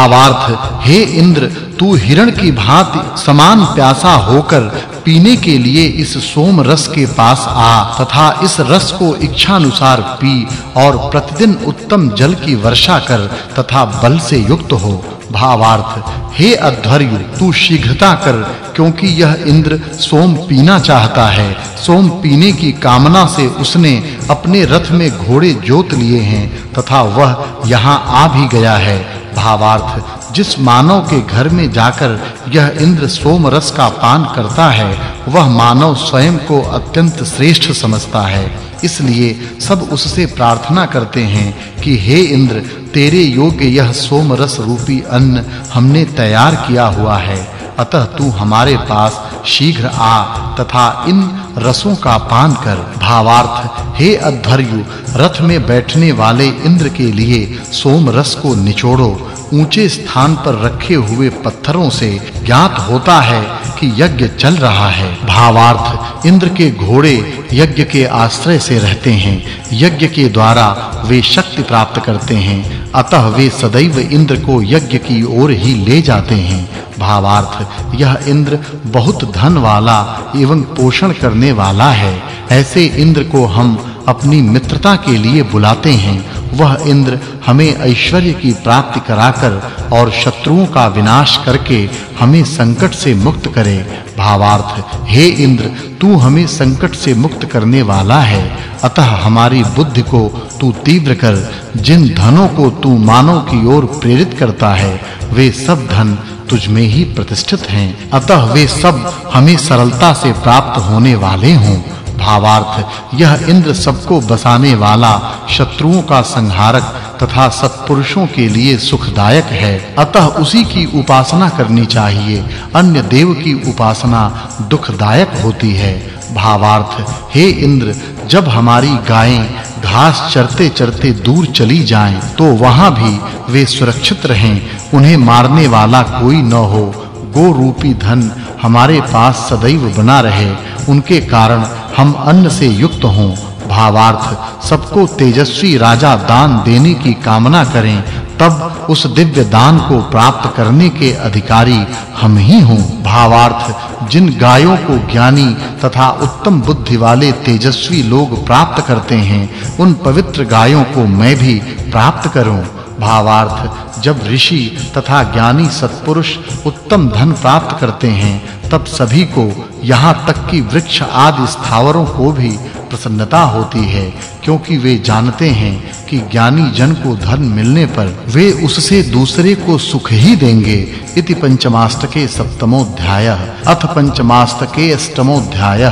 भावार्थ हे इंद्र, तू हिरण की भांति समान प्यासा होकर पीने के लिए इस सोम रस के पास आ, तथा इस रस को इच्छा अनुसार पी और प्रतिदिन उत्तम जल की वर्षा कर तथा बल से युक्त हो। भावार्थ, हे अध्वर्यु, तू शीघ्रता कर, क्योंकि यह इंद्र सोम पीना चाहता है। सोम पीने की कामना से उसने अपने रथ में घोड़े जोत लिए हैं, तथा वह यहाँ आ भी गया है। भावार्थ, जिस मानव के घर में जाकर यह इंद्र सोम रस का पान करता है, वह मानव स्वयं को अत्यंत श्रेष्ठ समझता है। इसलिए सब उससे प्रार्थना करते हैं कि, हे इंद्र, तेरे योग्य यह सोम रस रूपी अन्न हमने तैयार किया हुआ है। अतः तू हमारे पास शीघ्र आ तथा इन रसों का पान कर, भावार्थ, हे अध्वर्यु, रथ में बैठने वाले इंद्र के लिए सोम रस को निचोड़ो। ऊँचे स्थान पर रखे हुए पत्थरों से ज्ञात होता है कि यज्ञ चल रहा है। भावार्थ, इंद्र के घोड़े यज्ञ के आश्रय से रहते हैं। यज्ञ के द्वारा वे शक्ति प्राप्त करते हैं। अतः वे सदैव इंद्र को यज्ञ की ओर ही ले जाते हैं। भावार्थ, यह इंद्र बहुत धन वाला एवं पोषण करने वाला है। ऐसे इंद्र को हम अपनी मित्रता के लिए बुलाते हैं। वह इंद्र हमें ऐश्वर्य की प्राप्ति कराकर और शत्रुओं का विनाश करके हमें संकट से मुक्त करे। भावार्थ, हे इंद्र, तू हमें संकट से मुक्त करने वाला है। अतः हमारी बुद्धि को तू तीव्र कर, जिन धनों को तू मानव की ओर प्रेरित करता है, वे सब धन तुझ में ही प्रतिष्ठित हैं। अतः वे सब हमें सरलता से प्राप्त होने वाले हों। भावार्थ, यह इंद्र सबको बसाने वाला शत्रुओं का संहारक तथा सत्पुरुषों के लिए सुखदायक है। अतः उसी की उपासना करनी चाहिए। अन्य देव की उपासना दुखदायक होती है। भावार्थ, हे इंद्र जब हमारी गायें घास चरते-चरते दूर चली जाएँ तो वहाँ भी वे सुरक्षित रहें, उन्हें मारने वाला कोई न हो। गो रूपी धन हमारे पास सदैव बना रहे। उनके कारण हम अन्न से युक्त हों। भावार्थ, सबको तेजस्वी राजा दान देने की कामना करें। तब उस दिव्य दान को प्राप्त करने के अधिकारी हम ही हों भावार्थ, जिन गायों को ज्ञानी तथा उत्तम बुद्धि वाले तेजस्वी लोग प्राप्त करते हैं, उन पवित्र गायों को मैं भी प्राप्त करूँ। भावार्थ, जब ऋषि तथा ज्ञानी सत्पुरुष उत्तम धन प्राप्त करते हैं, तब सभी को यहाँ तक कि वृक्ष आदि स्थावरों को भी प्रसन्नता होती है, क्योंकि वे जानते हैं कि ज्ञानी जन को धन मिलने पर वे उससे दूसरे को सुख ही देंगे। इति पंचमाष्टके सप्तमोध्याय। अथ पंचमाष्टके अष्टमो अष्टमोध्याय।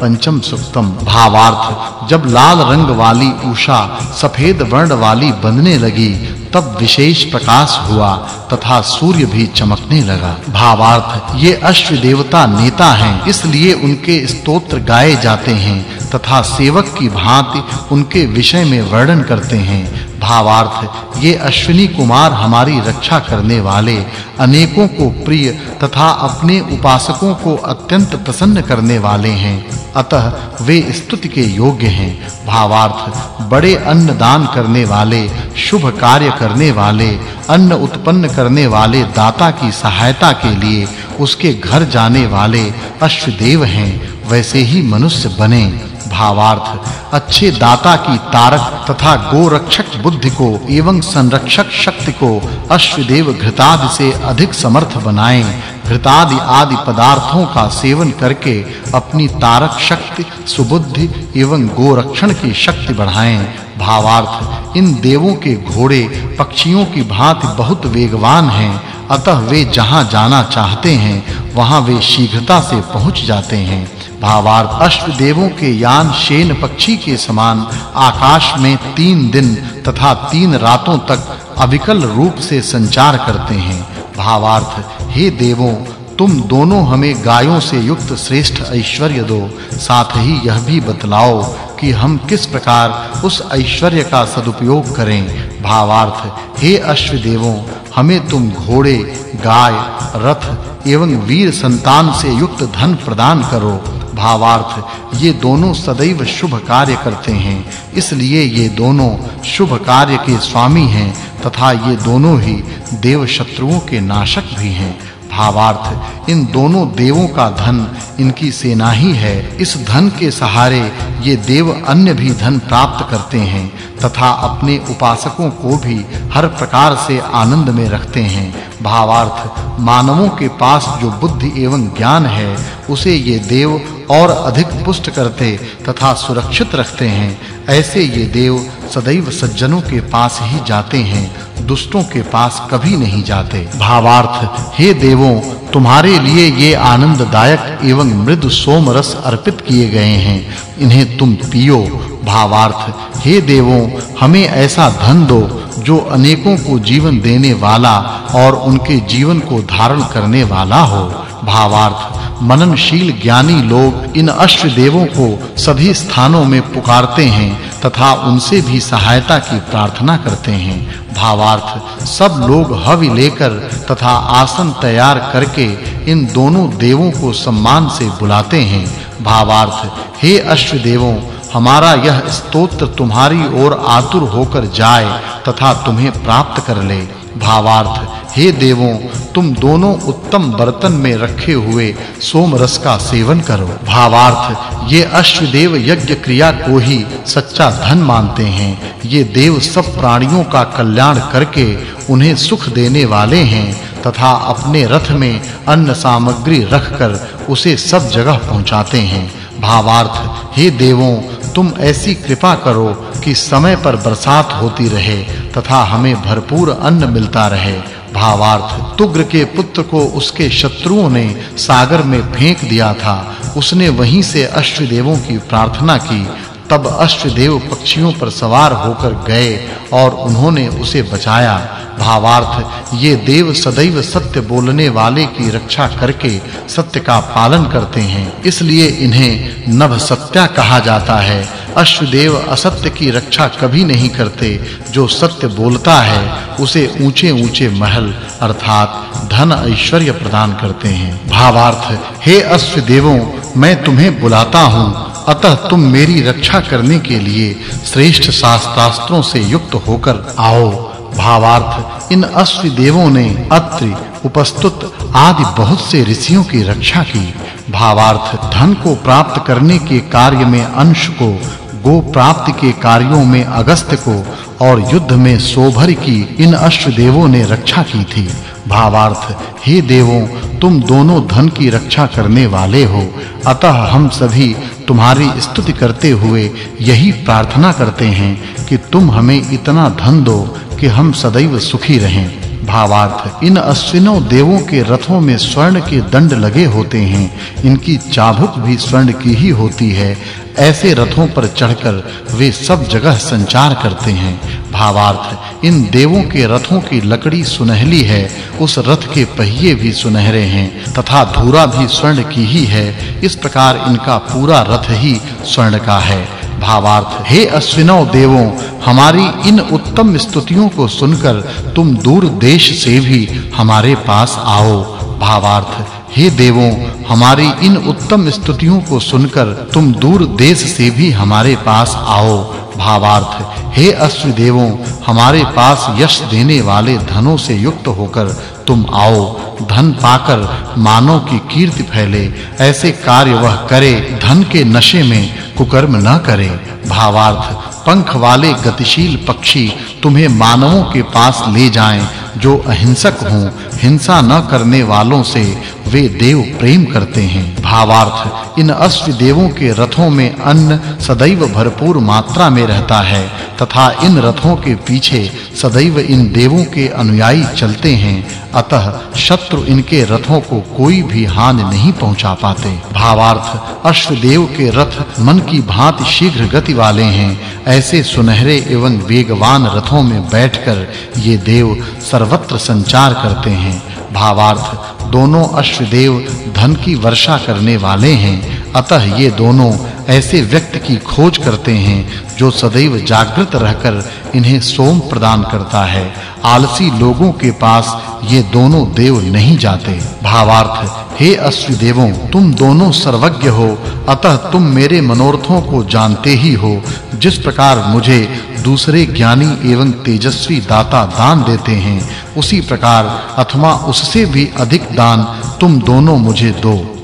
पंचम सुक्तम भावार्थ। जब लाल रंग वाली उषा सफ़ेद वर्ण वाली बनने लगी, तब विशेष प्रकाश हुआ, तथा सूर्य भी चमकने लगा। भावार्थ। ये अश्व देवता नेता हैं, इसलिए उनके स्तोत्र गाए जाते हैं। तथा सेवक की भांति उनके विषय में वर्णन करते हैं। भावार्थ, ये अश्विनी कुमार हमारी रक्षा करने वाले, अनेकों को प्रिय तथा अपने उपासकों को अत्यंत प्रसन्न करने वाले हैं। अतः वे स्तुति के योग्य हैं। भावार्थ, बड़े अन्न दान करने वाले, शुभ कार्य करने वाले, अन्न उत्पन्न करने वाले दाता की सहायता के लिए उसके घर जाने वाले अश्वदेव हैं। वैसे ही मनुष्य बने। भावार्थ अच्छे दाता की तारक तथा गोरक्षक बुद्धि को एवं संरक्षक शक्ति को अश्वदेव घृतादि से अधिक समर्थ बनाएँ। घृतादि आदि पदार्थों का सेवन करके अपनी तारक शक्ति, सुबुद्धि एवं गोरक्षण की शक्ति बढ़ाएँ। भावार्थ, इन देवों के घोड़े, पक्षियों की भांति बहुत वेगवान हैं। अतः वे जहाँ जाना चाहते हैं वहाँ वे शीघ्रता से पहुँच जाते हैं। भावार्थ अश्व देवों के यान शेन पक्षी के समान आकाश में तीन दिन तथा तीन रातों तक अविकल रूप से संचार करते हैं। भावार्थ, हे देवों, तुम दोनों हमें गायों से युक्त श्रेष्ठ ऐश्वर्य दो, साथ ही यह भी बतलाओ कि हम किस प्रकार उस ऐश्वर्य का सदुपयोग करें। भावार्थ, हे अश्व देवों हमें तुम घोड़े, गाय, रथ एवं वीर संतान से युक्त धन प्रदान करो। भावार्थ, ये दोनों सदैव शुभ कार्य करते हैं। इसलिए ये दोनों शुभ कार्य के स्वामी हैं तथा ये दोनों ही देव शत्रुओं के नाशक भी हैं। भावार्थ, इन दोनों देवों का धन इनकी सेना ही है। इस धन के सहारे ये देव अन्य भी धन प्राप्त करते हैं तथा अपने उपासकों को भी हर प्रकार से आनंद में रखते हैं। भावार्थ, मानवों के पास जो बुद्धि एवं ज्ञान है, उसे ये देव और अधिक पुष्ट करते तथा सुरक्षित रखते हैं। ऐसे ये देव सदैव सज्जनों के पास ही जाते हैं दुष्टों के पास कभी नहीं जाते। भावार्थ, हे देवों, तुम्हारे लिए ये आनंददायक एवं मृदु सोम रस अर्पित किए गए हैं। इन्हें तुम पियो। भावार्थ, हे देवों, हमें ऐसा धन दो, जो अनेकों को जीवन देने वाला और उनके जीवन को धारण करने वाला हो। भावार्थ, मननशील ज्ञानी लोग इन अष्ट देवों को सभी स्थानों में पुकारते हैं। तथा उनसे भी सहायता की प्रार्थना करते हैं। भावार्थ, सब लोग हवि लेकर तथा आसन तैयार करके इन दोनों देवों को सम्मान से बुलाते हैं। भावार्थ, हे अष्ट देवों हमारा यह स्तोत्र तुम्हारी ओर आतुर होकर जाए तथा तुम्हें प्राप्त कर ले। भावार्थ हे देवों, तुम दोनों उत्तम बर्तन में रखे हुए सोम रस का सेवन करो। भावार्थ, ये अश्वदेव यज्ञ क्रिया को ही सच्चा धन मानते हैं। ये देव सब प्राणियों का कल्याण करके उन्हें सुख देने वाले हैं तथा अपने रथ में अन्न सामग्री रखकर उसे सब जगह पहुंचाते हैं। भावार्थ, हे देवों, तुम ऐसी कृपा करो कि समय पर बरसात होती रहे तथा हमें भरपूर अन्न मिलता रहे। भावार्थ तुग्र के पुत्र को उसके शत्रुओं ने सागर में फेंक दिया था। उसने वहीं से अश्वदेवों की प्रार्थना की। तब अश्वदेव पक्षियों पर सवार होकर गए और उन्होंने उसे बचाया। भावार्थ, ये देव सदैव सत्य बोलने वाले की रक्षा करके सत्य का पालन करते हैं। इसलिए इन्हें नभ सत्या कहा जाता है। अश्वदेव असत्य की रक्षा कभी नहीं करते। जो सत्य बोलता है, उसे ऊंचे-ऊंचे महल अर्थात धन ऐश्वर्य प्रदान करते हैं। भावार्थ, हे अश्वदेवों, मैं तुम्हें बुलाता हूँ। अतः तुम मेरी रक्षा करने के लिए श्रेष्ठ शास्त्रास्त्रों से युक्त होकर आओ। भावार्थ, इन अश्व देवों ने अत्रि, उपस्तुत आदि बहुत से ऋषियों की रक्षा की। भावार्थ, धन को प्राप्त करने के कार्य में अंश को गो प्राप्ति के कार्यों में अगस्त को और युद्ध में सोभर की इन अश्व देवों ने रक्षा की थी। भावार्थ, हे देवों, तुम दोनों धन की रक्षा करने वाले हो। अतः हम सभी तुम्हारी स्तुति करते हुए यही प्रार्थना करते हैं कि तुम हमें इतना धन दो कि हम सदैव सुखी रहें। भावार्थ इन अश्विनों देवों के रथों में स्वर्ण के दंड लगे होते हैं। इनकी चाबुक भी स्वर्ण की ही होती है। ऐसे रथों पर चढ़कर वे सब जगह संचार करते हैं। भावार्थ, इन देवों के रथों की लकड़ी सुनहली है। उस रथ के पहिए भी सुनहरे हैं, तथा धूरा भी स्वर्ण की ही है। इस प्रकार इनका पूरा रथ ही स्वर्ण का है। भावार्थ। हे अश्विनौ देवों, हमारी इन उत्तम स्तुतियों को सुनकर तुम दूर देश से भी हमारे पास आओ। भावार्थ, हे देवों, हमारी इन उत्तम स्तुतियों को सुनकर तुम दूर देश से भी हमारे पास आओ। भावार्थ, हे अश्व देवों, हमारे पास यश देने वाले धनों से युक्त होकर तुम आओ। धन पाकर मानव की कीर्ति फैले, ऐसे कार्य वह करे, धन के नशे में कुकर्म न करें, भावार्थ, पंख वाले गतिशील पक्षी तुम्हें मानवों के पास ले जाएँ, जो अहिंसक हों हिंसा न करने वालों से वे देव प्रेम करते हैं। भावार्थ, इन अश्व देवों के रथों में अन्न सदैव भरपूर मात्रा में रहता है, तथा इन रथों के पीछे सदैव इन देवों के अनुयायी चलते हैं, अतः शत्रु इनके रथों को कोई भी हानि नहीं पहुँचा पाते। भावार्थ अश्वदेव के रथ मन की भांति शीघ्र गति वाले हैं, ऐसे सुनहरे एवं वेगवान रथों में बैठकर ये देव सर्वत्र संचार करते हैं। भावार्थ। दोनों अश्वदेव धन की वर्षा करने वाले हैं। अतः ये दोनों ऐसे व्यक्ति की खोज करते हैं। जो सदैव जागृत रहकर इन्हें सोम प्रदान करता है। आलसी लोगों के पास ये दोनों देव नहीं जाते। भावार्थ, हे अश्वि देवों तुम दोनों सर्वज्ञ हो, अतः तुम मेरे मनोरथों को जानते ही हो। जिस प्रकार मुझे दूसरे ज्ञानी एवं तेजस्वी दाता दान देते हैं, उसी प्रकार अथवा उससे भी अधिक दान तुम दोनों मुझे दो।